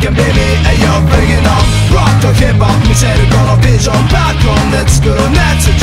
can be me Ayo, bringing up. Rock to hip hop, 見せるこのビジョンバックを熱作る熱情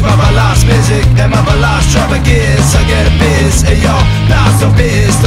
is my, last music and my, last track begins I get a biz and y'all not so biz